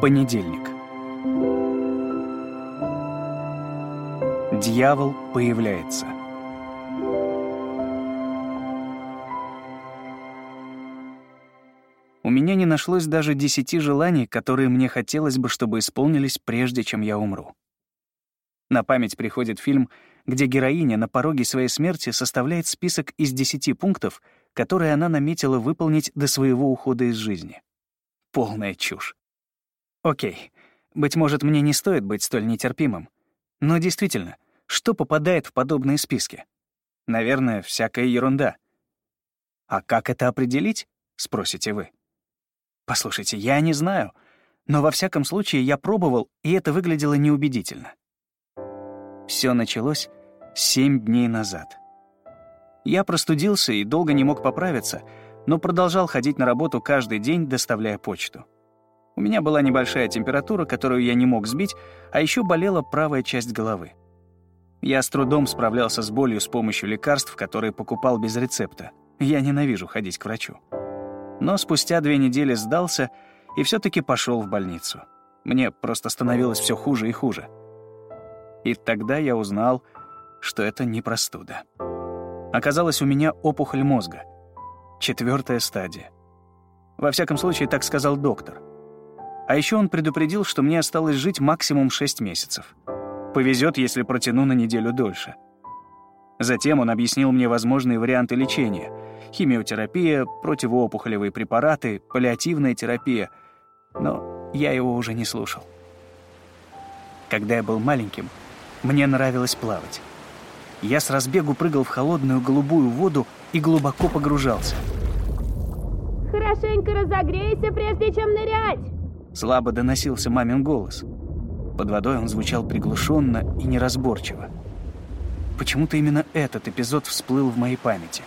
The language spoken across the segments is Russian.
Понедельник. Дьявол появляется. У меня не нашлось даже десяти желаний, которые мне хотелось бы, чтобы исполнились, прежде чем я умру. На память приходит фильм, где героиня на пороге своей смерти составляет список из десяти пунктов, которые она наметила выполнить до своего ухода из жизни. Полная чушь. Окей, быть может, мне не стоит быть столь нетерпимым. Но действительно, что попадает в подобные списки? Наверное, всякая ерунда. А как это определить, спросите вы? Послушайте, я не знаю, но во всяком случае я пробовал, и это выглядело неубедительно. Все началось семь дней назад. Я простудился и долго не мог поправиться, но продолжал ходить на работу каждый день, доставляя почту. У меня была небольшая температура, которую я не мог сбить, а еще болела правая часть головы. Я с трудом справлялся с болью с помощью лекарств, которые покупал без рецепта. Я ненавижу ходить к врачу. Но спустя две недели сдался и все таки пошел в больницу. Мне просто становилось все хуже и хуже. И тогда я узнал, что это не простуда. Оказалось, у меня опухоль мозга. Четвертая стадия. Во всяком случае, так сказал доктор. А еще он предупредил, что мне осталось жить максимум 6 месяцев. Повезет, если протяну на неделю дольше. Затем он объяснил мне возможные варианты лечения. Химиотерапия, противоопухолевые препараты, паллиативная терапия. Но я его уже не слушал. Когда я был маленьким, мне нравилось плавать. Я с разбегу прыгал в холодную голубую воду и глубоко погружался. Хорошенько разогрейся, прежде чем нырять. Слабо доносился мамин голос. Под водой он звучал приглушенно и неразборчиво. Почему-то именно этот эпизод всплыл в моей памяти.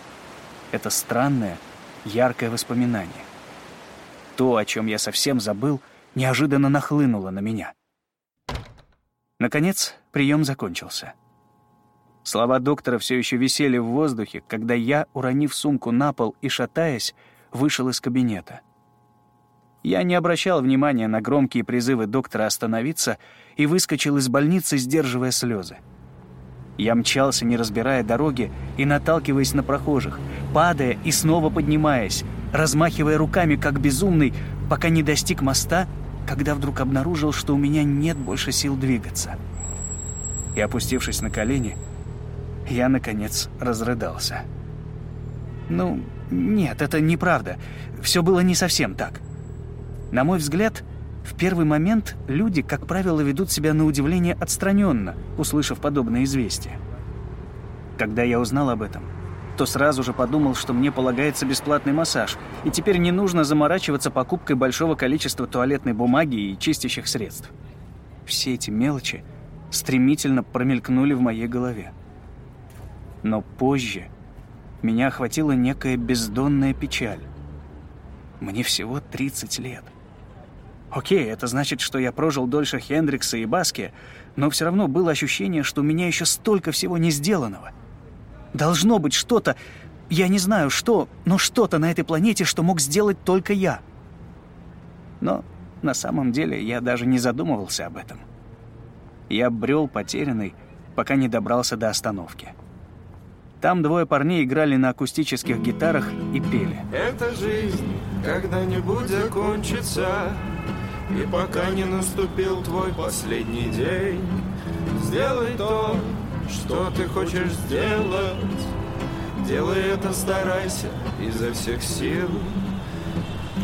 Это странное, яркое воспоминание. То, о чем я совсем забыл, неожиданно нахлынуло на меня. Наконец, прием закончился. Слова доктора все еще висели в воздухе, когда я, уронив сумку на пол и шатаясь, вышел из кабинета. Я не обращал внимания на громкие призывы доктора остановиться и выскочил из больницы, сдерживая слезы. Я мчался, не разбирая дороги и наталкиваясь на прохожих, падая и снова поднимаясь, размахивая руками, как безумный, пока не достиг моста, когда вдруг обнаружил, что у меня нет больше сил двигаться. И, опустившись на колени, я, наконец, разрыдался. Ну, нет, это неправда. Все было не совсем так. На мой взгляд, в первый момент люди, как правило, ведут себя на удивление отстраненно, услышав подобное известие. Когда я узнал об этом, то сразу же подумал, что мне полагается бесплатный массаж, и теперь не нужно заморачиваться покупкой большого количества туалетной бумаги и чистящих средств. Все эти мелочи стремительно промелькнули в моей голове. Но позже меня охватила некая бездонная печаль. Мне всего 30 лет. Окей, это значит, что я прожил дольше Хендрикса и Баски, но все равно было ощущение, что у меня еще столько всего не сделанного. Должно быть что-то, я не знаю что, но что-то на этой планете, что мог сделать только я. Но на самом деле я даже не задумывался об этом. Я брел потерянный, пока не добрался до остановки. Там двое парней играли на акустических гитарах и пели. Эта жизнь когда-нибудь закончится, И пока не наступил твой последний день, Сделай то, что ты хочешь сделать. Делай это, старайся изо всех сил.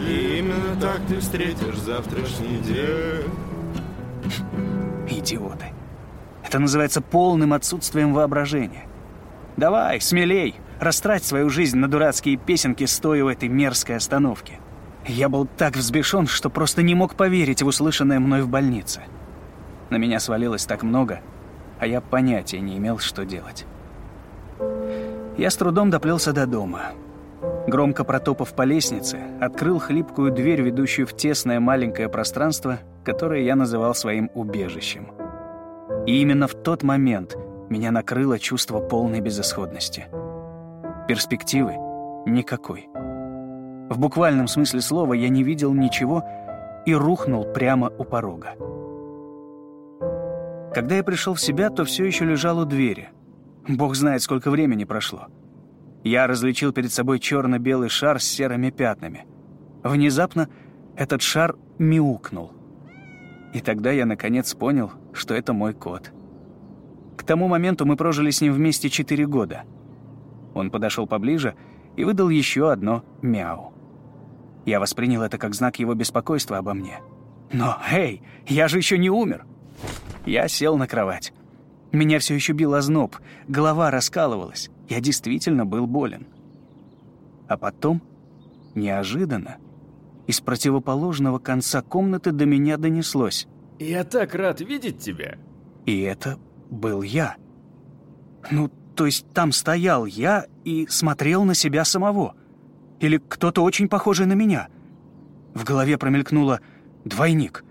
И именно так ты встретишь завтрашний день. Идиоты. Это называется полным отсутствием воображения. Давай, смелей, растрать свою жизнь на дурацкие песенки, стоя у этой мерзкой остановки. Я был так взбешен, что просто не мог поверить в услышанное мной в больнице. На меня свалилось так много, а я понятия не имел, что делать. Я с трудом доплелся до дома. Громко протопав по лестнице, открыл хлипкую дверь, ведущую в тесное маленькое пространство, которое я называл своим убежищем. И именно в тот момент — меня накрыло чувство полной безысходности. Перспективы никакой. В буквальном смысле слова я не видел ничего и рухнул прямо у порога. Когда я пришел в себя, то все еще лежал у двери. Бог знает, сколько времени прошло. Я различил перед собой черно-белый шар с серыми пятнами. Внезапно этот шар мяукнул. И тогда я наконец понял, что это мой кот. К тому моменту мы прожили с ним вместе четыре года. Он подошел поближе и выдал еще одно «мяу». Я воспринял это как знак его беспокойства обо мне. Но, эй, я же еще не умер. Я сел на кровать. Меня все еще бил озноб, голова раскалывалась. Я действительно был болен. А потом, неожиданно, из противоположного конца комнаты до меня донеслось. «Я так рад видеть тебя!» И это был я. Ну, то есть там стоял я и смотрел на себя самого. Или кто-то очень похожий на меня. В голове промелькнуло «двойник».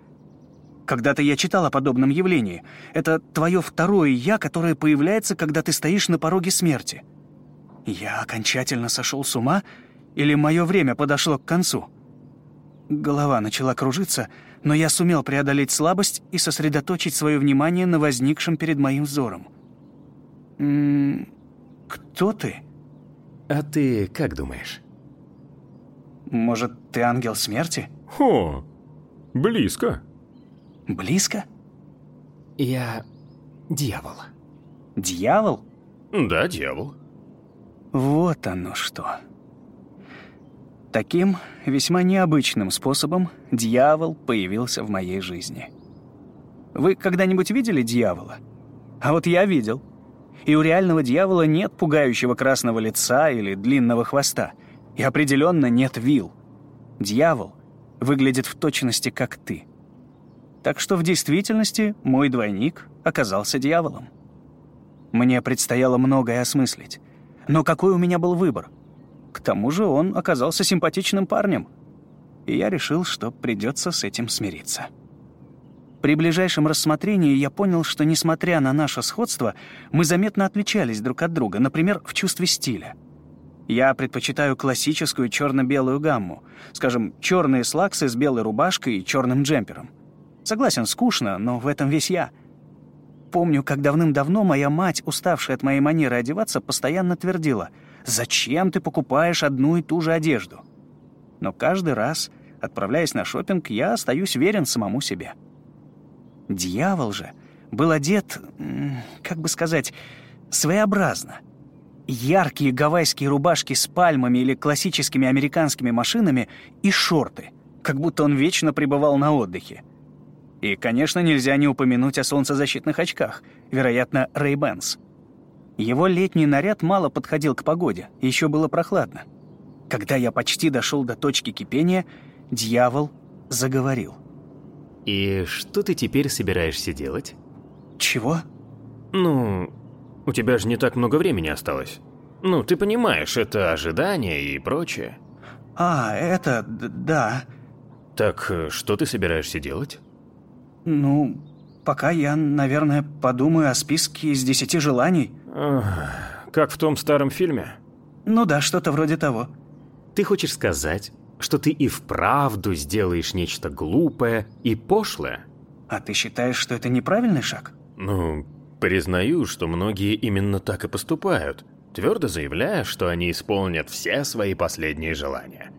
Когда-то я читал о подобном явлении. Это твое второе «я», которое появляется, когда ты стоишь на пороге смерти. Я окончательно сошел с ума, или мое время подошло к концу? Голова начала кружиться, но я сумел преодолеть слабость и сосредоточить свое внимание на возникшем перед моим взором. «М -м, «Кто ты?» «А ты как думаешь?» «Может, ты ангел смерти?» «О, близко». «Близко?» «Я дьявол». «Дьявол?» «Да, дьявол». Вот оно что. Таким весьма необычным способом дьявол появился в моей жизни. Вы когда-нибудь видели дьявола? А вот я видел. И у реального дьявола нет пугающего красного лица или длинного хвоста. И определенно нет вил. Дьявол выглядит в точности как ты. Так что в действительности мой двойник оказался дьяволом. Мне предстояло многое осмыслить. Но какой у меня был выбор? К тому же он оказался симпатичным парнем. И я решил, что придется с этим смириться. При ближайшем рассмотрении я понял, что, несмотря на наше сходство, мы заметно отличались друг от друга, например, в чувстве стиля. Я предпочитаю классическую черно-белую гамму, скажем, черные слаксы с белой рубашкой и черным джемпером. Согласен, скучно, но в этом весь я. Помню, как давным-давно моя мать, уставшая от моей манеры одеваться, постоянно твердила «Зачем ты покупаешь одну и ту же одежду?» Но каждый раз, отправляясь на шопинг, я остаюсь верен самому себе. Дьявол же был одет, как бы сказать, своеобразно. Яркие гавайские рубашки с пальмами или классическими американскими машинами и шорты, как будто он вечно пребывал на отдыхе. И, конечно, нельзя не упомянуть о солнцезащитных очках, вероятно, Ray-Bans. Его летний наряд мало подходил к погоде, еще было прохладно. Когда я почти дошел до точки кипения, дьявол заговорил. «И что ты теперь собираешься делать?» «Чего?» «Ну, у тебя же не так много времени осталось. Ну, ты понимаешь, это ожидание и прочее». «А, это... да». «Так э, что ты собираешься делать?» «Ну, пока я, наверное, подумаю о списке из десяти желаний». «Как в том старом фильме?» «Ну да, что-то вроде того». «Ты хочешь сказать, что ты и вправду сделаешь нечто глупое и пошлое?» «А ты считаешь, что это неправильный шаг?» «Ну, признаю, что многие именно так и поступают, твердо заявляя, что они исполнят все свои последние желания.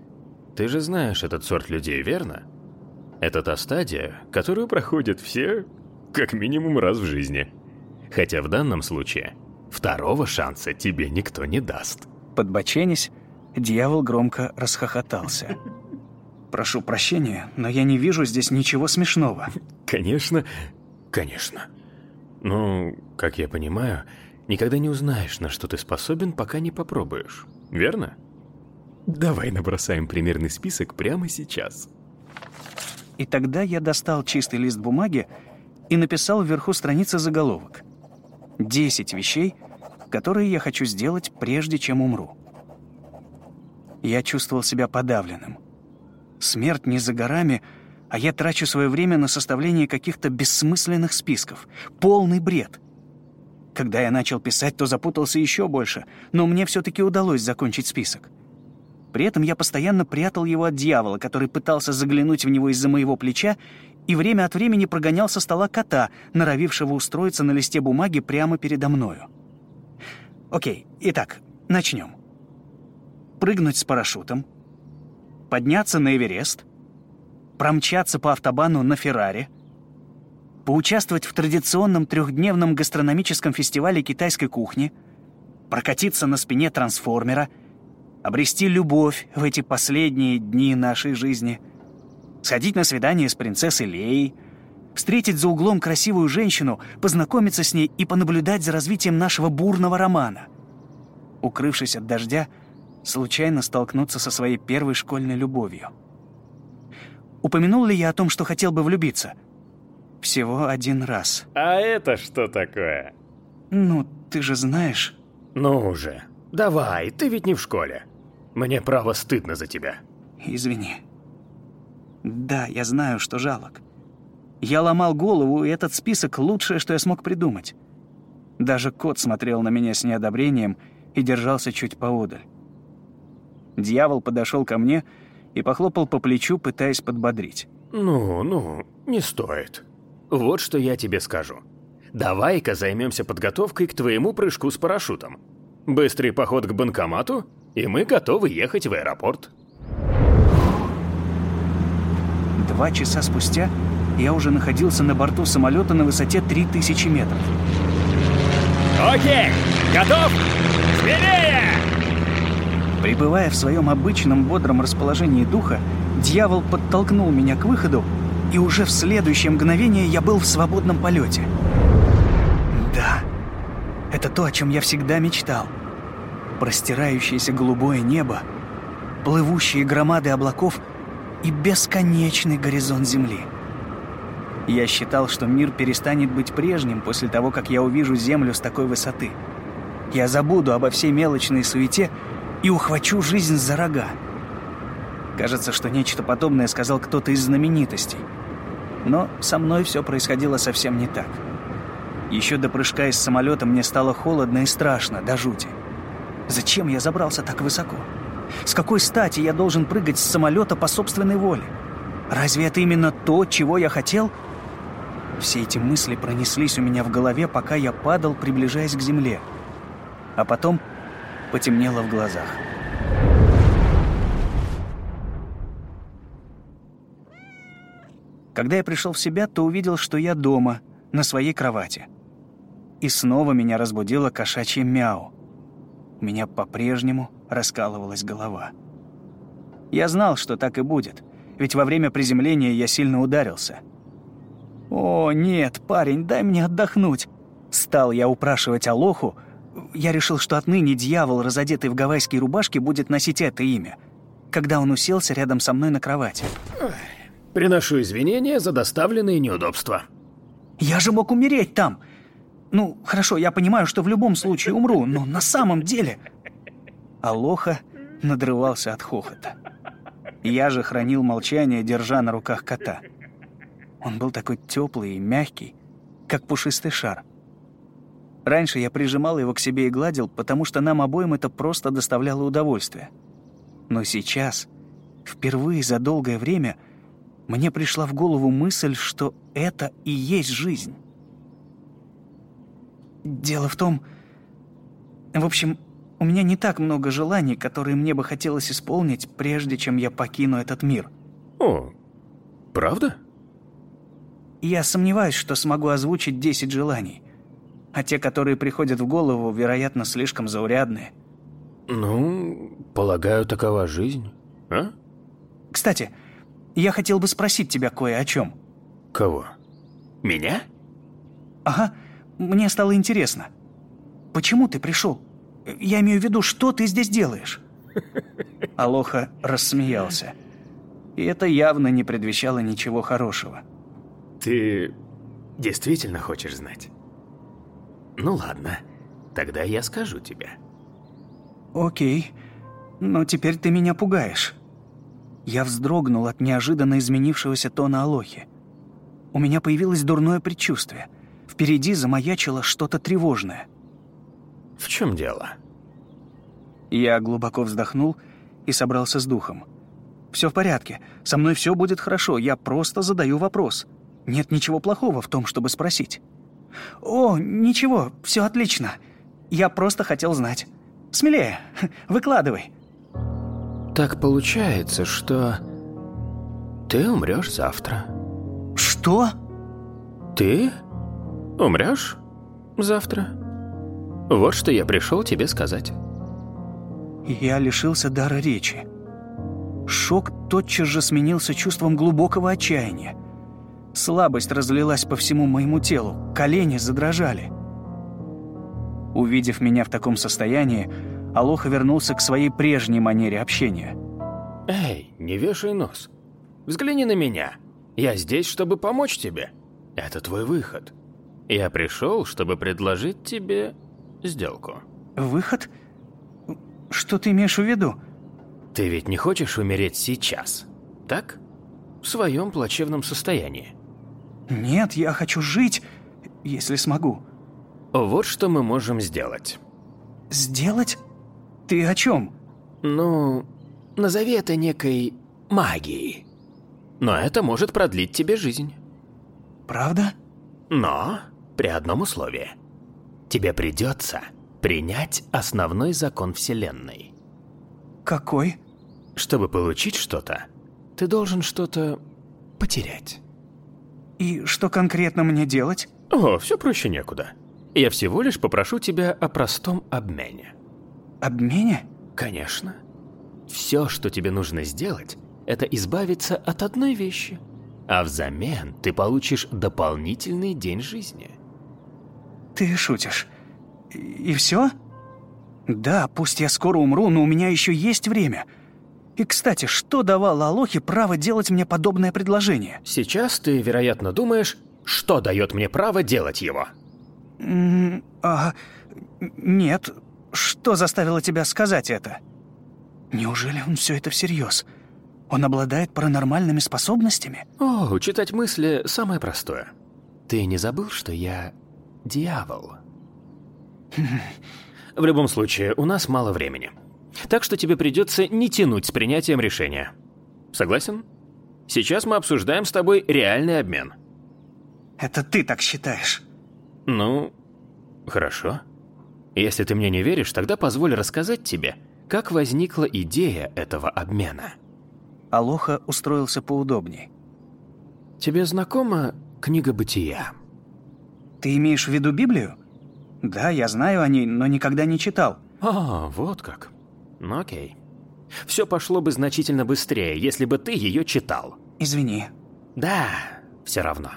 Ты же знаешь этот сорт людей, верно?» Это та стадия, которую проходят все как минимум раз в жизни. Хотя в данном случае второго шанса тебе никто не даст. Подбоченясь, дьявол громко расхохотался. «Прошу прощения, но я не вижу здесь ничего смешного». «Конечно, конечно. Ну, как я понимаю, никогда не узнаешь, на что ты способен, пока не попробуешь. Верно? Давай набросаем примерный список прямо сейчас». И тогда я достал чистый лист бумаги и написал вверху страницы заголовок. «Десять вещей, которые я хочу сделать, прежде чем умру». Я чувствовал себя подавленным. Смерть не за горами, а я трачу свое время на составление каких-то бессмысленных списков. Полный бред. Когда я начал писать, то запутался еще больше, но мне все таки удалось закончить список. При этом я постоянно прятал его от дьявола, который пытался заглянуть в него из-за моего плеча и время от времени прогонял со стола кота, норовившего устроиться на листе бумаги прямо передо мною. Окей, итак, начнем. Прыгнуть с парашютом, подняться на Эверест, промчаться по автобану на Феррари, поучаствовать в традиционном трехдневном гастрономическом фестивале китайской кухни, прокатиться на спине трансформера, обрести любовь в эти последние дни нашей жизни, сходить на свидание с принцессой Леей, встретить за углом красивую женщину, познакомиться с ней и понаблюдать за развитием нашего бурного романа. Укрывшись от дождя, случайно столкнуться со своей первой школьной любовью. Упомянул ли я о том, что хотел бы влюбиться? Всего один раз. А это что такое? Ну, ты же знаешь... Ну уже, давай, ты ведь не в школе. Мне право стыдно за тебя. Извини. Да, я знаю, что жалок. Я ломал голову, и этот список — лучшее, что я смог придумать. Даже кот смотрел на меня с неодобрением и держался чуть поодаль. Дьявол подошел ко мне и похлопал по плечу, пытаясь подбодрить. «Ну, ну, не стоит. Вот что я тебе скажу. Давай-ка займемся подготовкой к твоему прыжку с парашютом. Быстрый поход к банкомату, и мы готовы ехать в аэропорт». Два часа спустя я уже находился на борту самолета на высоте 3000 метров. «Окей, готов? Смелее!» Пребывая в своем обычном бодром расположении духа, дьявол подтолкнул меня к выходу, и уже в следующее мгновение я был в свободном полете. Да, это то, о чем я всегда мечтал. Простирающееся голубое небо, плывущие громады облаков и бесконечный горизонт Земли. Я считал, что мир перестанет быть прежним после того, как я увижу Землю с такой высоты. Я забуду обо всей мелочной суете и ухвачу жизнь за рога. Кажется, что нечто подобное сказал кто-то из знаменитостей. Но со мной все происходило совсем не так. Еще до прыжка из самолета мне стало холодно и страшно, до жути. Зачем я забрался так высоко? С какой стати я должен прыгать с самолета по собственной воле? Разве это именно то, чего я хотел? Все эти мысли пронеслись у меня в голове, пока я падал, приближаясь к земле. А потом потемнело в глазах. Когда я пришел в себя, то увидел, что я дома, на своей кровати. И снова меня разбудило кошачье мяу. У меня по-прежнему раскалывалась голова. Я знал, что так и будет, ведь во время приземления я сильно ударился. «О, нет, парень, дай мне отдохнуть!» Стал я упрашивать Алоху, я решил, что отныне дьявол, разодетый в гавайские рубашки, будет носить это имя, когда он уселся рядом со мной на кровати. Приношу извинения за доставленные неудобства. Я же мог умереть там. Ну, хорошо, я понимаю, что в любом случае умру, но на самом деле... Алоха надрывался от хохота. Я же хранил молчание, держа на руках кота. Он был такой теплый и мягкий, как пушистый шар. Раньше я прижимал его к себе и гладил, потому что нам обоим это просто доставляло удовольствие. Но сейчас, впервые за долгое время, мне пришла в голову мысль, что это и есть жизнь. Дело в том... В общем, у меня не так много желаний, которые мне бы хотелось исполнить, прежде чем я покину этот мир. О, правда? Я сомневаюсь, что смогу озвучить 10 желаний а те, которые приходят в голову, вероятно, слишком заурядные. Ну, полагаю, такова жизнь, а? Кстати, я хотел бы спросить тебя кое о чем. Кого? Меня? Ага, мне стало интересно. Почему ты пришел? Я имею в виду, что ты здесь делаешь? Алоха рассмеялся. И это явно не предвещало ничего хорошего. Ты действительно хочешь знать? Ну ладно, тогда я скажу тебе. Окей, но теперь ты меня пугаешь. Я вздрогнул от неожиданно изменившегося тона Алохи. У меня появилось дурное предчувствие. Впереди замаячило что-то тревожное. В чем дело? Я глубоко вздохнул и собрался с духом. Все в порядке, со мной все будет хорошо, я просто задаю вопрос. Нет ничего плохого в том, чтобы спросить. О, ничего, все отлично. Я просто хотел знать. Смелее, выкладывай. Так получается, что ты умрешь завтра. Что? Ты умрешь завтра? Вот что я пришел тебе сказать. Я лишился дара речи. Шок тотчас же сменился чувством глубокого отчаяния. Слабость разлилась по всему моему телу, колени задрожали. Увидев меня в таком состоянии, Алоха вернулся к своей прежней манере общения. «Эй, не вешай нос. Взгляни на меня. Я здесь, чтобы помочь тебе. Это твой выход. Я пришел, чтобы предложить тебе сделку». «Выход? Что ты имеешь в виду?» «Ты ведь не хочешь умереть сейчас, так? В своем плачевном состоянии?» «Нет, я хочу жить, если смогу». «Вот что мы можем сделать». «Сделать? Ты о чем?» «Ну, назови это некой магией. Но это может продлить тебе жизнь». «Правда?» «Но при одном условии. Тебе придется принять основной закон Вселенной». «Какой?» «Чтобы получить что-то, ты должен что-то потерять». «И что конкретно мне делать?» «О, все проще некуда. Я всего лишь попрошу тебя о простом обмене». «Обмене?» «Конечно. Все, что тебе нужно сделать, это избавиться от одной вещи, а взамен ты получишь дополнительный день жизни». «Ты шутишь. И все?» «Да, пусть я скоро умру, но у меня еще есть время. И, кстати, что давало Алохе право делать мне подобное предложение?» Сейчас ты, вероятно, думаешь, что дает мне право делать его. М, А, нет. Что заставило тебя сказать это? Неужели он все это всерьез? Он обладает паранормальными способностями? О, читать мысли – самое простое. Ты не забыл, что я дьявол? В любом случае, у нас мало времени. Так что тебе придется не тянуть с принятием решения. Согласен? Сейчас мы обсуждаем с тобой реальный обмен. Это ты так считаешь? Ну, хорошо. Если ты мне не веришь, тогда позволь рассказать тебе, как возникла идея этого обмена. Алоха устроился поудобней. Тебе знакома книга «Бытия»? Ты имеешь в виду Библию? Да, я знаю о ней, но никогда не читал. А, вот как. Ну окей. Все пошло бы значительно быстрее, если бы ты ее читал. Извини. Да, все равно.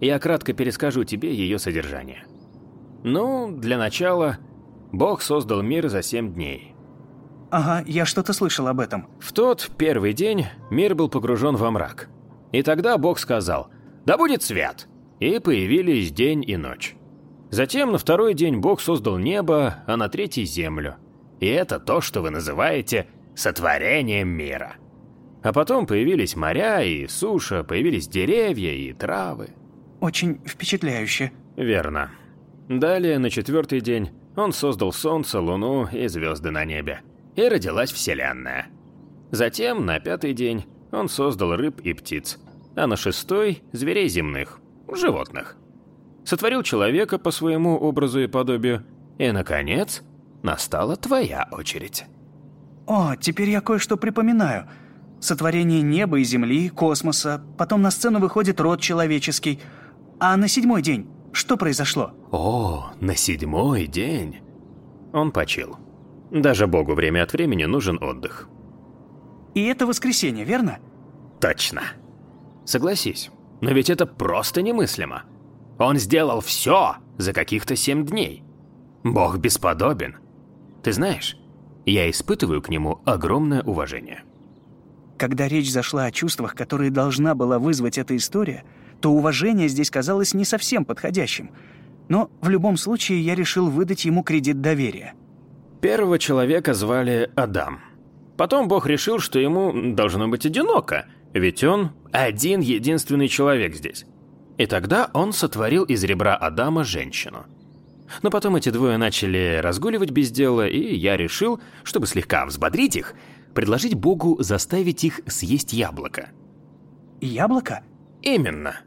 Я кратко перескажу тебе ее содержание. Ну, для начала, Бог создал мир за семь дней. Ага, я что-то слышал об этом. В тот первый день мир был погружен во мрак. И тогда Бог сказал «Да будет свет!» И появились день и ночь. Затем на второй день Бог создал небо, а на третий – землю. И это то, что вы называете сотворением мира. А потом появились моря и суша, появились деревья и травы. Очень впечатляюще. Верно. Далее, на четвертый день, он создал солнце, луну и звезды на небе. И родилась Вселенная. Затем, на пятый день, он создал рыб и птиц. А на шестой – зверей земных, животных. Сотворил человека по своему образу и подобию. И, наконец, настала твоя очередь. О, теперь я кое-что припоминаю. Сотворение неба и земли, космоса, потом на сцену выходит род человеческий. А на седьмой день что произошло? О, на седьмой день. Он почил. Даже Богу время от времени нужен отдых. И это воскресенье, верно? Точно. Согласись, но ведь это просто немыслимо. Он сделал все за каких-то семь дней. Бог бесподобен. Ты знаешь, я испытываю к нему огромное уважение. Когда речь зашла о чувствах, которые должна была вызвать эта история, то уважение здесь казалось не совсем подходящим. Но в любом случае я решил выдать ему кредит доверия. Первого человека звали Адам. Потом Бог решил, что ему должно быть одиноко, ведь он один единственный человек здесь. И тогда он сотворил из ребра Адама женщину. Но потом эти двое начали разгуливать без дела, и я решил, чтобы слегка взбодрить их, предложить Богу заставить их съесть яблоко. Яблоко? Именно.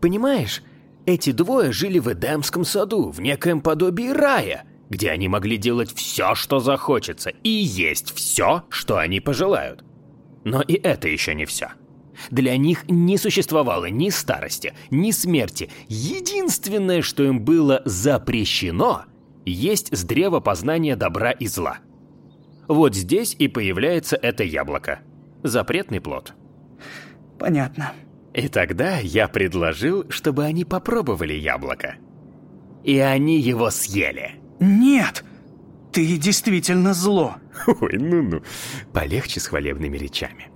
Понимаешь, эти двое жили в Эдемском саду, в некоем подобии рая, где они могли делать все, что захочется, и есть все, что они пожелают. Но и это еще не все. Для них не существовало ни старости, ни смерти. Единственное, что им было запрещено, есть с древа познания добра и зла. Вот здесь и появляется это яблоко. Запретный плод. Понятно. И тогда я предложил, чтобы они попробовали яблоко. И они его съели. Нет! Ты действительно зло. Ой, ну-ну. Полегче с хвалебными речами.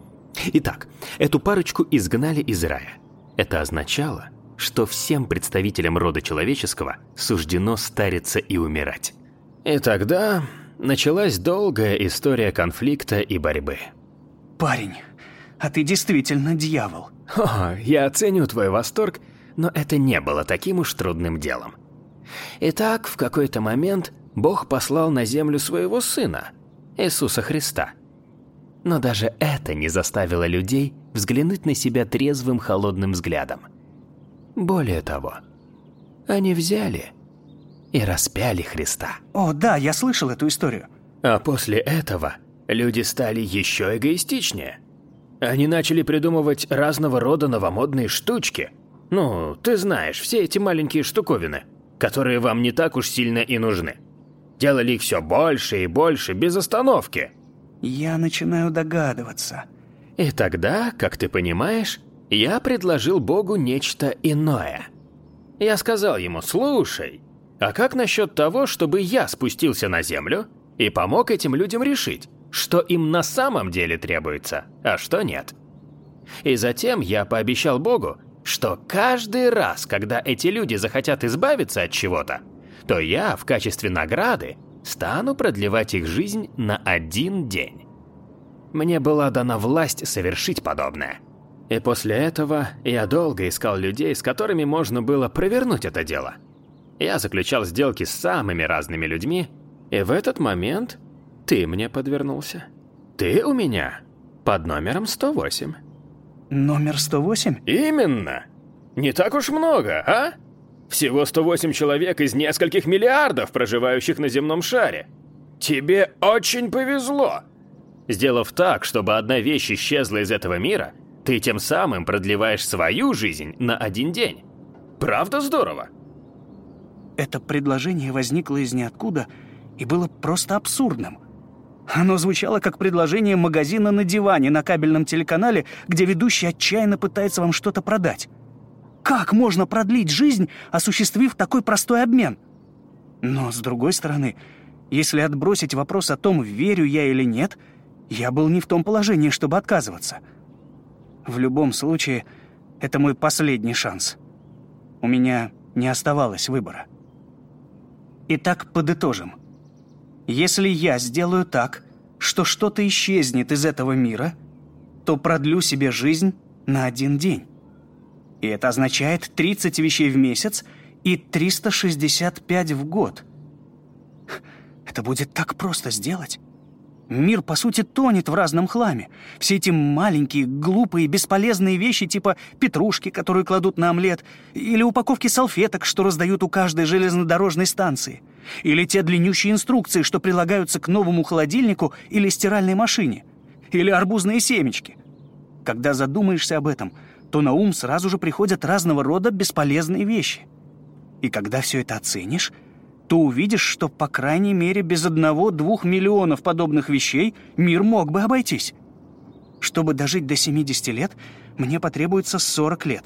Итак, эту парочку изгнали из рая. Это означало, что всем представителям рода человеческого суждено стариться и умирать. И тогда началась долгая история конфликта и борьбы. Парень, а ты действительно дьявол. О, я оценю твой восторг, но это не было таким уж трудным делом. Итак, в какой-то момент Бог послал на землю своего Сына, Иисуса Христа. Но даже это не заставило людей взглянуть на себя трезвым холодным взглядом. Более того, они взяли и распяли Христа. О, да, я слышал эту историю. А после этого люди стали еще эгоистичнее. Они начали придумывать разного рода новомодные штучки. Ну, ты знаешь, все эти маленькие штуковины, которые вам не так уж сильно и нужны. Делали их все больше и больше, без остановки. Я начинаю догадываться. И тогда, как ты понимаешь, я предложил Богу нечто иное. Я сказал ему, слушай, а как насчет того, чтобы я спустился на землю и помог этим людям решить, что им на самом деле требуется, а что нет. И затем я пообещал Богу, что каждый раз, когда эти люди захотят избавиться от чего-то, то я в качестве награды стану продлевать их жизнь на один день. Мне была дана власть совершить подобное. И после этого я долго искал людей, с которыми можно было провернуть это дело. Я заключал сделки с самыми разными людьми, и в этот момент ты мне подвернулся. Ты у меня под номером 108. Номер 108? Именно. Не так уж много, а? Всего 108 человек из нескольких миллиардов, проживающих на земном шаре. Тебе очень повезло. Сделав так, чтобы одна вещь исчезла из этого мира, ты тем самым продлеваешь свою жизнь на один день. Правда здорово? Это предложение возникло из ниоткуда и было просто абсурдным. Оно звучало как предложение магазина на диване на кабельном телеканале, где ведущий отчаянно пытается вам что-то продать. Как можно продлить жизнь, осуществив такой простой обмен? Но, с другой стороны, если отбросить вопрос о том, верю я или нет, я был не в том положении, чтобы отказываться. В любом случае, это мой последний шанс. У меня не оставалось выбора. Итак, подытожим. Если я сделаю так, что что-то исчезнет из этого мира, то продлю себе жизнь на один день. И это означает 30 вещей в месяц и 365 в год. Это будет так просто сделать. Мир, по сути, тонет в разном хламе. Все эти маленькие, глупые, бесполезные вещи типа петрушки, которую кладут на омлет, или упаковки салфеток, что раздают у каждой железнодорожной станции, или те длиннющие инструкции, что прилагаются к новому холодильнику или стиральной машине, или арбузные семечки. Когда задумаешься об этом, то на ум сразу же приходят разного рода бесполезные вещи. И когда все это оценишь, то увидишь, что, по крайней мере, без одного-двух миллионов подобных вещей мир мог бы обойтись. Чтобы дожить до 70 лет, мне потребуется 40 лет,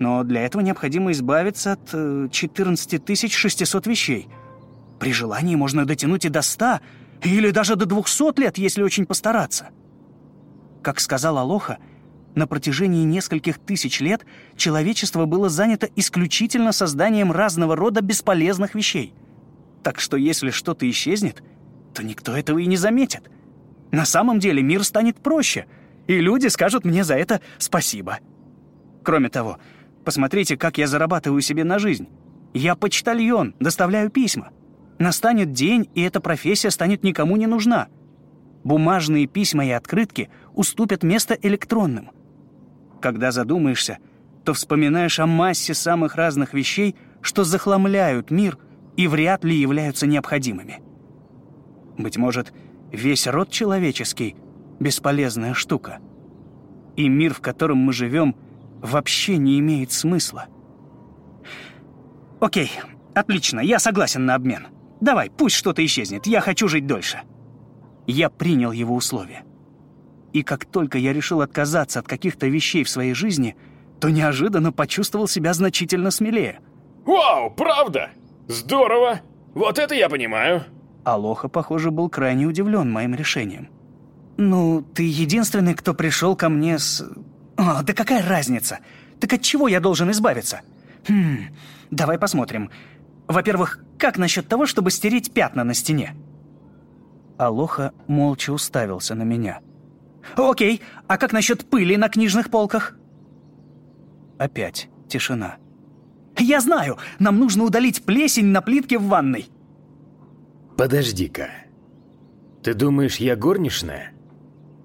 но для этого необходимо избавиться от 14 э, 600 вещей. При желании можно дотянуть и до 100, или даже до 200 лет, если очень постараться. Как сказал Алоха, на протяжении нескольких тысяч лет человечество было занято исключительно созданием разного рода бесполезных вещей — так что если что-то исчезнет, то никто этого и не заметит. На самом деле мир станет проще, и люди скажут мне за это спасибо. Кроме того, посмотрите, как я зарабатываю себе на жизнь. Я почтальон, доставляю письма. Настанет день, и эта профессия станет никому не нужна. Бумажные письма и открытки уступят место электронным. Когда задумаешься, то вспоминаешь о массе самых разных вещей, что захламляют мир и вряд ли являются необходимыми. Быть может, весь род человеческий — бесполезная штука. И мир, в котором мы живем, вообще не имеет смысла. Окей, отлично, я согласен на обмен. Давай, пусть что-то исчезнет, я хочу жить дольше. Я принял его условия. И как только я решил отказаться от каких-то вещей в своей жизни, то неожиданно почувствовал себя значительно смелее. Вау, правда? Здорово! Вот это я понимаю. Алоха, похоже, был крайне удивлен моим решением. «Ну, ты единственный, кто пришел ко мне с... О, да какая разница? Так от чего я должен избавиться? Хм, давай посмотрим. Во-первых, как насчет того, чтобы стереть пятна на стене?» Алоха молча уставился на меня. «Окей, а как насчет пыли на книжных полках?» Опять тишина. «Я знаю! Нам нужно удалить плесень на плитке в ванной!» Подожди-ка. Ты думаешь, я горничная?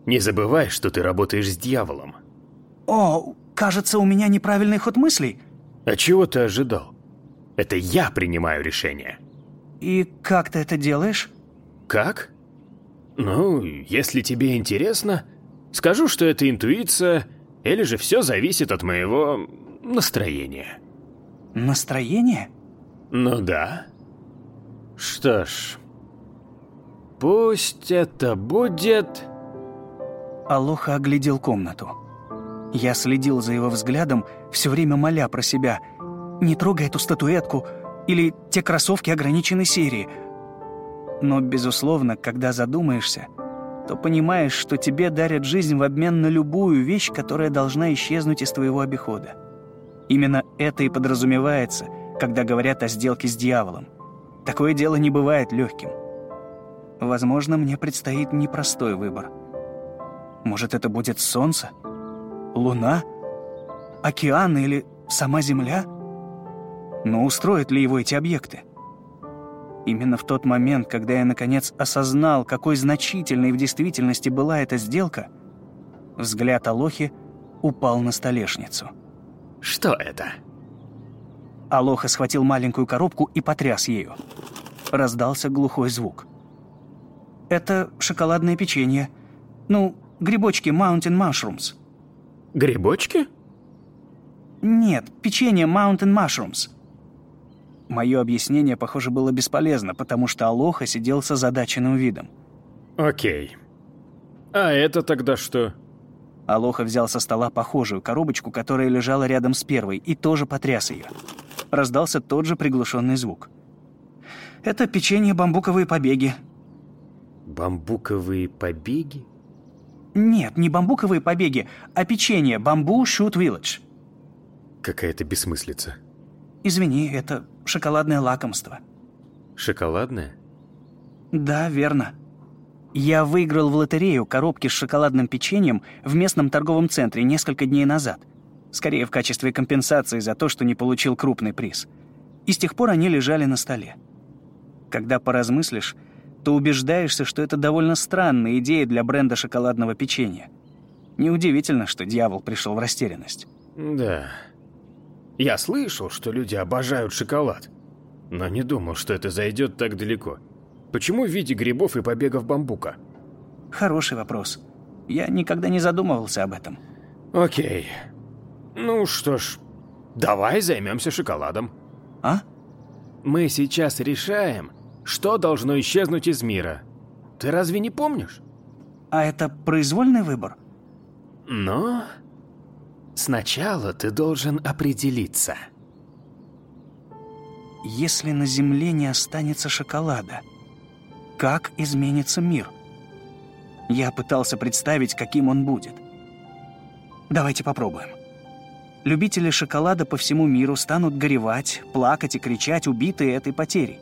Не забывай, что ты работаешь с дьяволом. «О, кажется, у меня неправильный ход мыслей». А чего ты ожидал? Это я принимаю решение. «И как ты это делаешь?» Как? Ну, если тебе интересно, скажу, что это интуиция, или же все зависит от моего настроения. «Настроение?» Ну да. Что ж, пусть это будет... Алоха оглядел комнату. Я следил за его взглядом, все время моля про себя. «Не трогай эту статуэтку» или «те кроссовки ограниченной серии». Но, безусловно, когда задумаешься, то понимаешь, что тебе дарят жизнь в обмен на любую вещь, которая должна исчезнуть из твоего обихода. Именно это и подразумевается, когда говорят о сделке с дьяволом. Такое дело не бывает легким. Возможно, мне предстоит непростой выбор. Может, это будет солнце? Луна? Океан или сама Земля? Но устроят ли его эти объекты? Именно в тот момент, когда я наконец осознал, какой значительной в действительности была эта сделка, взгляд Алохи упал на столешницу. Что это? Алоха схватил маленькую коробку и потряс ею. Раздался глухой звук. «Это шоколадное печенье. Ну, грибочки Mountain Mushrooms». Грибочки? «Нет, печенье Mountain Mushrooms». Мое объяснение, похоже, было бесполезно, потому что Алоха сидел с озадаченным видом. Окей. А это тогда что? Алоха взял со стола похожую коробочку, которая лежала рядом с первой, и тоже потряс ее. Раздался тот же приглушенный звук. «Это печенье бамбуковые побеги». Бамбуковые побеги? «Нет, не бамбуковые побеги, а печенье бамбу шут вилледж». Какая-то бессмыслица. «Извини, это шоколадное лакомство». Шоколадное? «Да, верно. Я выиграл в лотерею коробки с шоколадным печеньем в местном торговом центре несколько дней назад. Скорее, в качестве компенсации за то, что не получил крупный приз. И с тех пор они лежали на столе. Когда поразмыслишь, то убеждаешься, что это довольно странная идея для бренда шоколадного печенья. Неудивительно, что дьявол пришел в растерянность. Да. Я слышал, что люди обожают шоколад, но не думал, что это зайдет так далеко. Почему в виде грибов и побегов бамбука? Хороший вопрос. Я никогда не задумывался об этом. Окей. Ну что ж, давай займемся шоколадом. А? Мы сейчас решаем, что должно исчезнуть из мира. Ты разве не помнишь? А это произвольный выбор? Но сначала ты должен определиться. Если на Земле не останется шоколада, как изменится мир? Я пытался представить, каким он будет. Давайте попробуем. Любители шоколада по всему миру станут горевать, плакать и кричать, убитые этой потерей.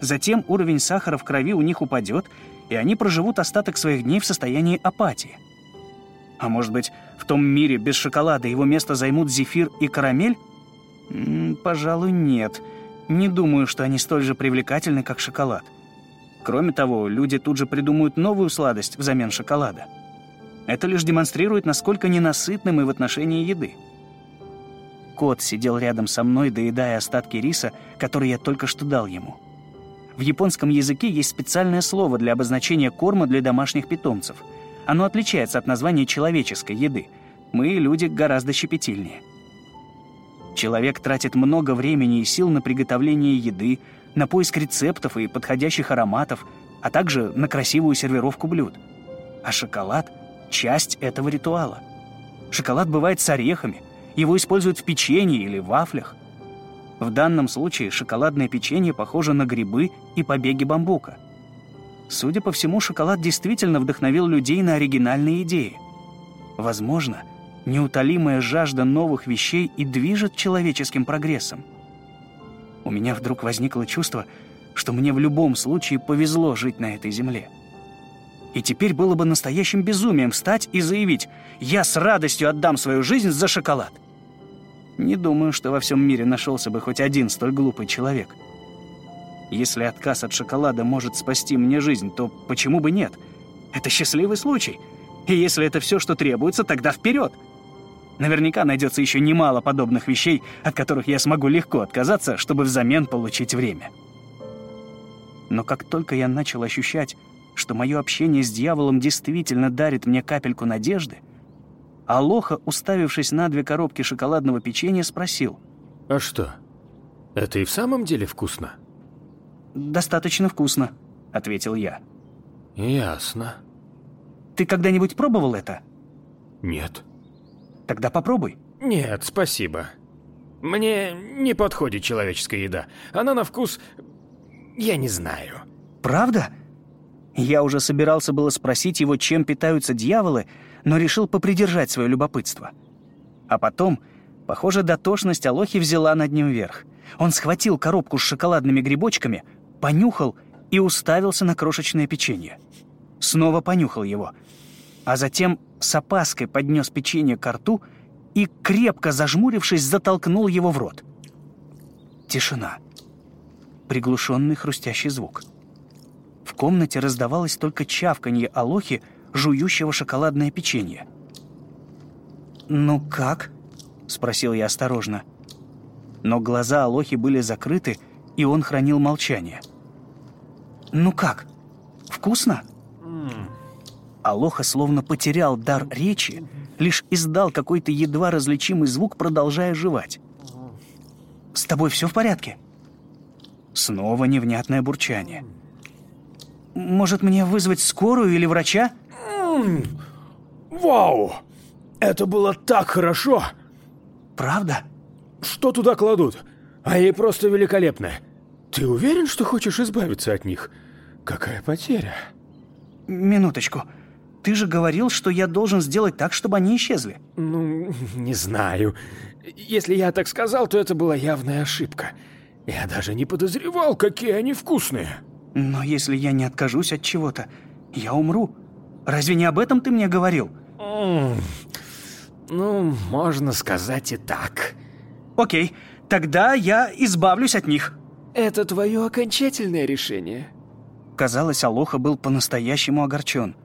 Затем уровень сахара в крови у них упадет, и они проживут остаток своих дней в состоянии апатии. А может быть, в том мире без шоколада его место займут зефир и карамель? М, пожалуй, нет. Не думаю, что они столь же привлекательны, как шоколад. Кроме того, люди тут же придумают новую сладость взамен шоколада. Это лишь демонстрирует, насколько ненасытным и в отношении еды. Кот сидел рядом со мной, доедая остатки риса, который я только что дал ему. В японском языке есть специальное слово для обозначения корма для домашних питомцев. Оно отличается от названия человеческой еды. Мы, люди, гораздо щепетильнее. Человек тратит много времени и сил на приготовление еды, на поиск рецептов и подходящих ароматов, а также на красивую сервировку блюд. А шоколад — часть этого ритуала. Шоколад бывает с орехами, его используют в печенье или вафлях. В данном случае шоколадное печенье похоже на грибы и побеги бамбука. Судя по всему, шоколад действительно вдохновил людей на оригинальные идеи. Возможно, неутолимая жажда новых вещей и движет человеческим прогрессом. У меня вдруг возникло чувство, что мне в любом случае повезло жить на этой земле. И теперь было бы настоящим безумием встать и заявить «Я с радостью отдам свою жизнь за шоколад». Не думаю, что во всем мире нашелся бы хоть один столь глупый человек. Если отказ от шоколада может спасти мне жизнь, то почему бы нет? Это счастливый случай. И если это все, что требуется, тогда вперед. Наверняка найдется еще немало подобных вещей, от которых я смогу легко отказаться, чтобы взамен получить время. Но как только я начал ощущать, что мое общение с дьяволом действительно дарит мне капельку надежды, Алоха, уставившись на две коробки шоколадного печенья, спросил. «А что, это и в самом деле вкусно?» «Достаточно вкусно», — ответил я. «Ясно». «Ты когда-нибудь пробовал это?» «Нет». Тогда попробуй. Нет, спасибо. Мне не подходит человеческая еда. Она на вкус... я не знаю. Правда? Я уже собирался было спросить его, чем питаются дьяволы, но решил попридержать свое любопытство. А потом, похоже, дотошность Алохи взяла над ним верх. Он схватил коробку с шоколадными грибочками, понюхал и уставился на крошечное печенье. Снова понюхал его — а затем с опаской поднес печенье к рту и, крепко зажмурившись, затолкнул его в рот. Тишина. Приглушенный хрустящий звук. В комнате раздавалось только чавканье Алохи, жующего шоколадное печенье. «Ну как?» — спросил я осторожно. Но глаза Алохи были закрыты, и он хранил молчание. «Ну как? Вкусно?» Алоха словно потерял дар речи, лишь издал какой-то едва различимый звук, продолжая жевать. «С тобой все в порядке?» Снова невнятное бурчание. «Может, мне вызвать скорую или врача?» Вау! Это было так хорошо! «Правда?» Что туда кладут? Они просто великолепны. Ты уверен, что хочешь избавиться от них? Какая потеря?» «Минуточку. Ты же говорил, что я должен сделать так, чтобы они исчезли. Ну, не знаю. Если я так сказал, то это была явная ошибка. Я даже не подозревал, какие они вкусные. Но если я не откажусь от чего-то, я умру. Разве не об этом ты мне говорил? ну, можно сказать и так. Окей, тогда я избавлюсь от них. Это твое окончательное решение. Казалось, Алоха был по-настоящему огорчен.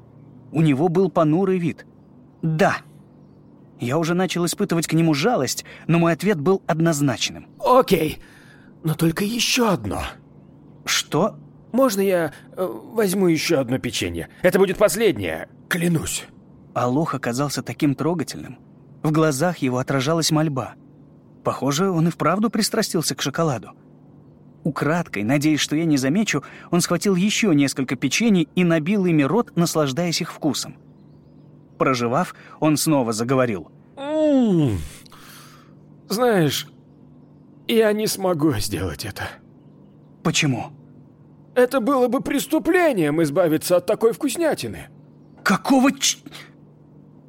У него был понурый вид. «Да». Я уже начал испытывать к нему жалость, но мой ответ был однозначным. «Окей, но только еще одно». «Что?» «Можно я э, возьму еще одно печенье? Это будет последнее, клянусь». Алох оказался таким трогательным. В глазах его отражалась мольба. Похоже, он и вправду пристрастился к шоколаду. Украдкой, надеясь, что я не замечу, он схватил еще несколько печений и набил ими рот, наслаждаясь их вкусом. Проживав, он снова заговорил. «М -м знаешь я не смогу сделать это». «Почему?» «Это было бы преступлением избавиться от такой вкуснятины». «Какого ч...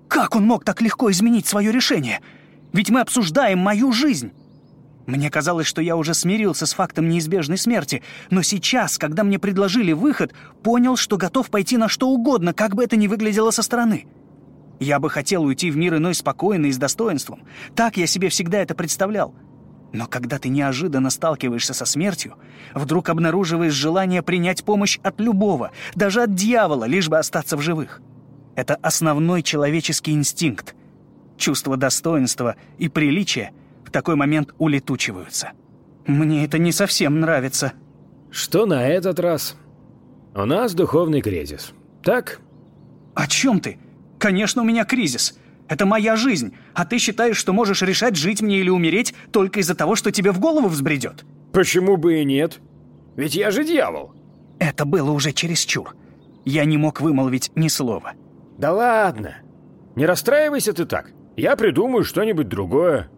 Как он мог так легко изменить свое решение? Ведь мы обсуждаем мою жизнь!» Мне казалось, что я уже смирился с фактом неизбежной смерти, но сейчас, когда мне предложили выход, понял, что готов пойти на что угодно, как бы это ни выглядело со стороны. Я бы хотел уйти в мир иной спокойно и с достоинством. Так я себе всегда это представлял. Но когда ты неожиданно сталкиваешься со смертью, вдруг обнаруживаешь желание принять помощь от любого, даже от дьявола, лишь бы остаться в живых. Это основной человеческий инстинкт. Чувство достоинства и приличия в такой момент улетучиваются. Мне это не совсем нравится. Что на этот раз? У нас духовный кризис. Так? О чем ты? Конечно, у меня кризис. Это моя жизнь, а ты считаешь, что можешь решать, жить мне или умереть только из-за того, что тебе в голову взбредет? Почему бы и нет? Ведь я же дьявол. Это было уже чересчур. Я не мог вымолвить ни слова. Да ладно. Не расстраивайся ты так. Я придумаю что-нибудь другое.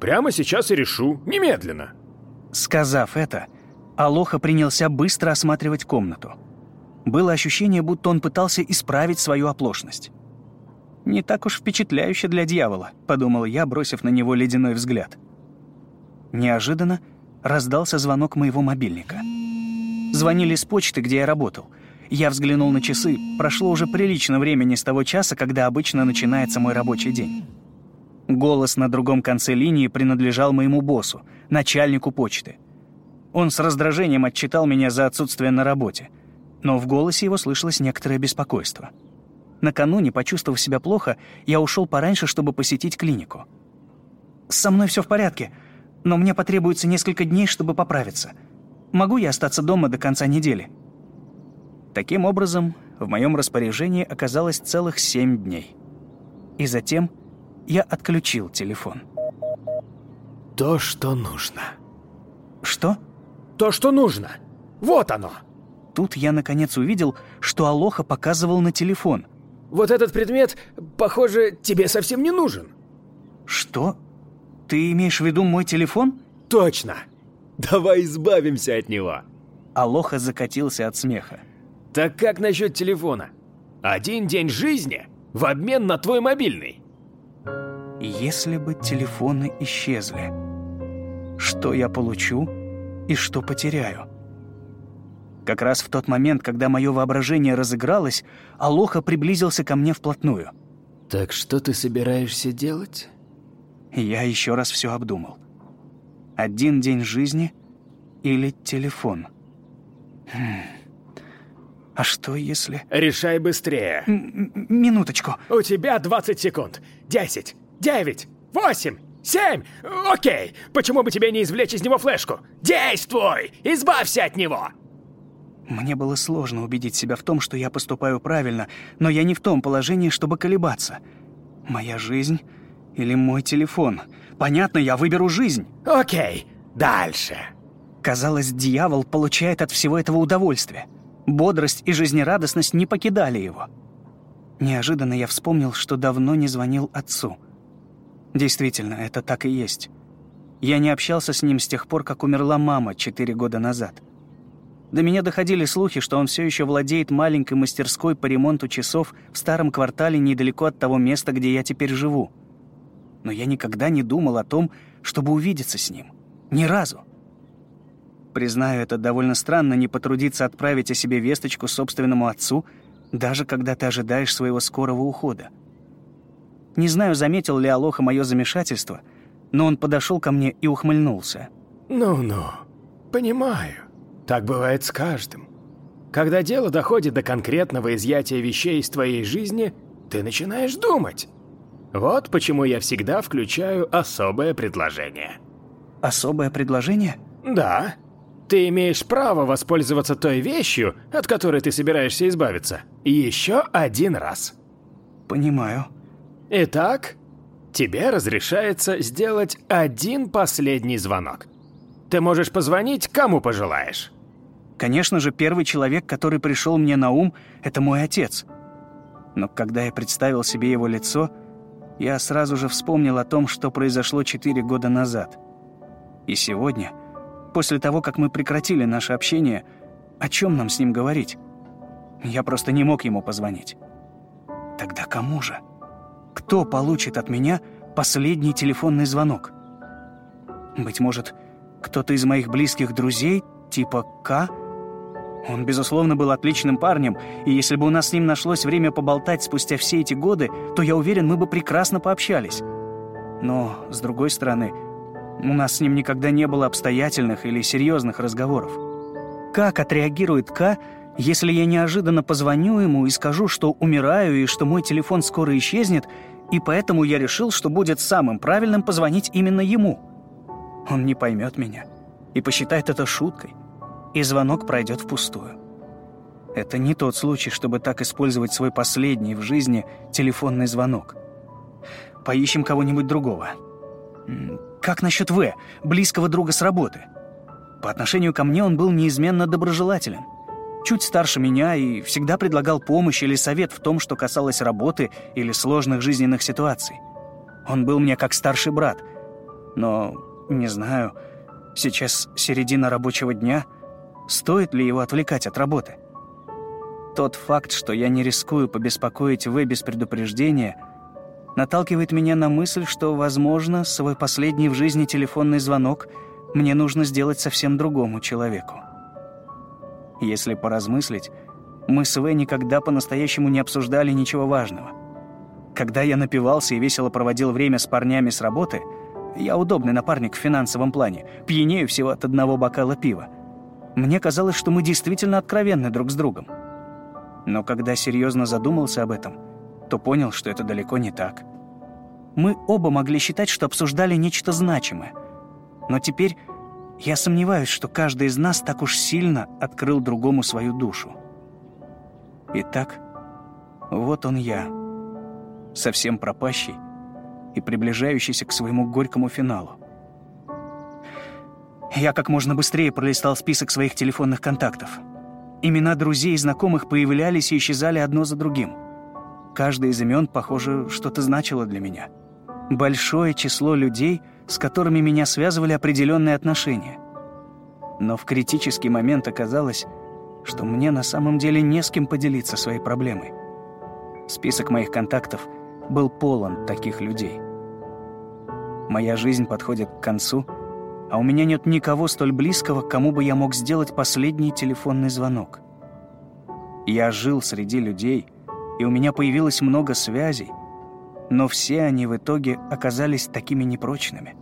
Прямо сейчас и решу, немедленно. Сказав это, Алоха принялся быстро осматривать комнату. Было ощущение, будто он пытался исправить свою оплошность. «Не так уж впечатляюще для дьявола», — подумал я, бросив на него ледяной взгляд. Неожиданно раздался звонок моего мобильника. Звонили с почты, где я работал. Я взглянул на часы. Прошло уже прилично времени с того часа, когда обычно начинается мой рабочий день. Голос на другом конце линии принадлежал моему боссу, начальнику почты. Он с раздражением отчитал меня за отсутствие на работе, но в голосе его слышалось некоторое беспокойство. Накануне, почувствовав себя плохо, я ушел пораньше, чтобы посетить клинику. «Со мной все в порядке, но мне потребуется несколько дней, чтобы поправиться. Могу я остаться дома до конца недели?» Таким образом, в моем распоряжении оказалось целых семь дней. И затем я отключил телефон. То, что нужно. «Что?» То, что нужно. Вот оно. Тут я наконец увидел, что Алоха показывал на телефон. Вот этот предмет, похоже, тебе совсем не нужен. Что? Ты имеешь в виду мой телефон? Точно. Давай избавимся от него. Алоха закатился от смеха. Так как насчет телефона? Один день жизни в обмен на твой мобильный. Если бы телефоны исчезли, что я получу и что потеряю? Как раз в тот момент, когда мое воображение разыгралось, Алоха приблизился ко мне вплотную. «Так что ты собираешься делать?» Я еще раз все обдумал. Один день жизни или телефон? Хм. А что если... Решай быстрее. М минуточку. У тебя 20 секунд. 10, 9, 8, 7. Окей. Почему бы тебе не извлечь из него флешку? Действуй! Избавься от него! Мне было сложно убедить себя в том, что я поступаю правильно, но я не в том положении, чтобы колебаться. Моя жизнь или мой телефон? Понятно, я выберу жизнь. Окей, дальше. Казалось, дьявол получает от всего этого удовольствие. Бодрость и жизнерадостность не покидали его. Неожиданно я вспомнил, что давно не звонил отцу. Действительно, это так и есть. Я не общался с ним с тех пор, как умерла мама четыре года назад. До меня доходили слухи, что он все еще владеет маленькой мастерской по ремонту часов в старом квартале недалеко от того места, где я теперь живу. Но я никогда не думал о том, чтобы увидеться с ним. Ни разу. Признаю, это довольно странно не потрудиться отправить о себе весточку собственному отцу, даже когда ты ожидаешь своего скорого ухода. Не знаю, заметил ли Алоха мое замешательство, но он подошел ко мне и ухмыльнулся. «Ну-ну, понимаю. Так бывает с каждым. Когда дело доходит до конкретного изъятия вещей из твоей жизни, ты начинаешь думать. Вот почему я всегда включаю особое предложение. Особое предложение? Да. Ты имеешь право воспользоваться той вещью, от которой ты собираешься избавиться, еще один раз. Понимаю. Итак, тебе разрешается сделать один последний звонок. Ты можешь позвонить кому пожелаешь. Конечно же, первый человек, который пришел мне на ум, это мой отец. Но когда я представил себе его лицо, я сразу же вспомнил о том, что произошло четыре года назад. И сегодня, после того, как мы прекратили наше общение, о чем нам с ним говорить? Я просто не мог ему позвонить. Тогда кому же? Кто получит от меня последний телефонный звонок? Быть может, кто-то из моих близких друзей, типа К, он, безусловно, был отличным парнем, и если бы у нас с ним нашлось время поболтать спустя все эти годы, то, я уверен, мы бы прекрасно пообщались. Но, с другой стороны, У нас с ним никогда не было обстоятельных или серьезных разговоров. Как отреагирует К, если я неожиданно позвоню ему и скажу, что умираю и что мой телефон скоро исчезнет, и поэтому я решил, что будет самым правильным позвонить именно ему? Он не поймет меня и посчитает это шуткой, и звонок пройдет впустую. Это не тот случай, чтобы так использовать свой последний в жизни телефонный звонок. Поищем кого-нибудь другого. Как насчет В, близкого друга с работы? По отношению ко мне он был неизменно доброжелателен. Чуть старше меня и всегда предлагал помощь или совет в том, что касалось работы или сложных жизненных ситуаций. Он был мне как старший брат. Но, не знаю, сейчас середина рабочего дня, стоит ли его отвлекать от работы? Тот факт, что я не рискую побеспокоить В без предупреждения, наталкивает меня на мысль, что, возможно, свой последний в жизни телефонный звонок мне нужно сделать совсем другому человеку. Если поразмыслить, мы с В никогда по-настоящему не обсуждали ничего важного. Когда я напивался и весело проводил время с парнями с работы, я удобный напарник в финансовом плане, пьянею всего от одного бокала пива. Мне казалось, что мы действительно откровенны друг с другом. Но когда серьезно задумался об этом, то понял, что это далеко не так. Мы оба могли считать, что обсуждали нечто значимое. Но теперь я сомневаюсь, что каждый из нас так уж сильно открыл другому свою душу. Итак, вот он я, совсем пропащий и приближающийся к своему горькому финалу. Я как можно быстрее пролистал список своих телефонных контактов — Имена друзей и знакомых появлялись и исчезали одно за другим. Каждое из имен, похоже, что-то значило для меня. Большое число людей, с которыми меня связывали определенные отношения. Но в критический момент оказалось, что мне на самом деле не с кем поделиться своей проблемой. Список моих контактов был полон таких людей. Моя жизнь подходит к концу — а у меня нет никого столь близкого, кому бы я мог сделать последний телефонный звонок. Я жил среди людей, и у меня появилось много связей, но все они в итоге оказались такими непрочными.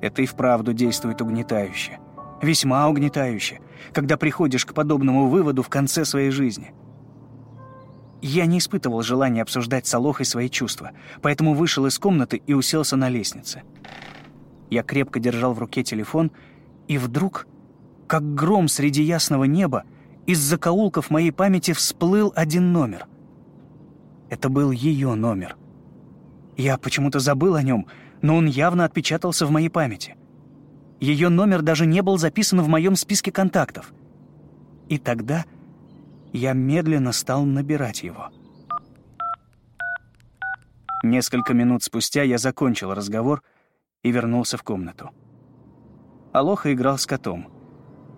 Это и вправду действует угнетающе, весьма угнетающе, когда приходишь к подобному выводу в конце своей жизни. Я не испытывал желания обсуждать с Алохой свои чувства, поэтому вышел из комнаты и уселся на лестнице. Я крепко держал в руке телефон, и вдруг, как гром среди ясного неба, из закоулков моей памяти всплыл один номер. Это был ее номер. Я почему-то забыл о нем, но он явно отпечатался в моей памяти. Ее номер даже не был записан в моем списке контактов. И тогда я медленно стал набирать его. Несколько минут спустя я закончил разговор и вернулся в комнату. Алоха играл с котом.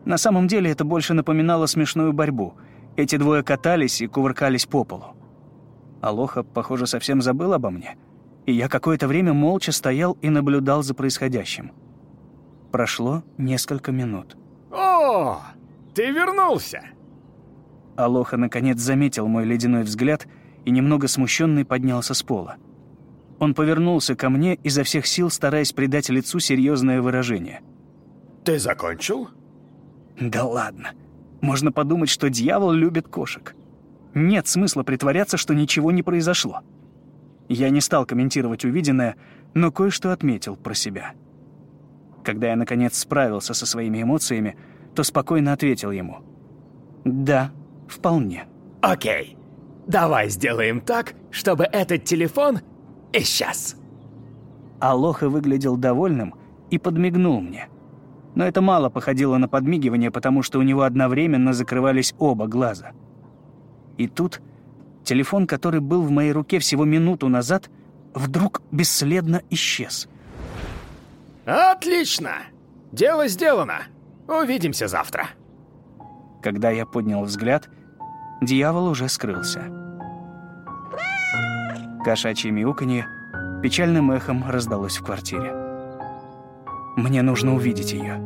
На самом деле это больше напоминало смешную борьбу. Эти двое катались и кувыркались по полу. Алоха, похоже, совсем забыл обо мне, и я какое-то время молча стоял и наблюдал за происходящим. Прошло несколько минут. «О, ты вернулся!» Алоха наконец заметил мой ледяной взгляд и немного смущенный поднялся с пола. Он повернулся ко мне, изо всех сил стараясь придать лицу серьезное выражение. «Ты закончил?» «Да ладно. Можно подумать, что дьявол любит кошек. Нет смысла притворяться, что ничего не произошло». Я не стал комментировать увиденное, но кое-что отметил про себя. Когда я, наконец, справился со своими эмоциями, то спокойно ответил ему. «Да, вполне». «Окей. Давай сделаем так, чтобы этот телефон исчез. Алоха выглядел довольным и подмигнул мне. Но это мало походило на подмигивание, потому что у него одновременно закрывались оба глаза. И тут телефон, который был в моей руке всего минуту назад, вдруг бесследно исчез. «Отлично! Дело сделано! Увидимся завтра!» Когда я поднял взгляд, дьявол уже скрылся. Кошачье мяуканье печальным эхом раздалось в квартире. Мне нужно увидеть ее.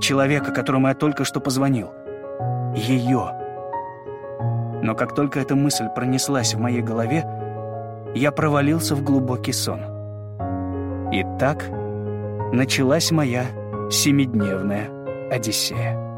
Человека, которому я только что позвонил. Ее. Но как только эта мысль пронеслась в моей голове, я провалился в глубокий сон. И так началась моя семидневная Одиссея.